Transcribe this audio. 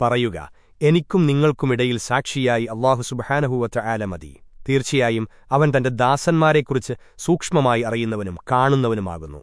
പറയുക എനിക്കും നിങ്ങൾക്കുമിടയിൽ സാക്ഷിയായി അള്ളാഹു സുബഹാനഹുവറ്റ ആലമതി തീർച്ചയായും അവൻ തന്റെ ദാസന്മാരെക്കുറിച്ച് സൂക്ഷ്മമായി അറിയുന്നവനും കാണുന്നവനുമാകുന്നു.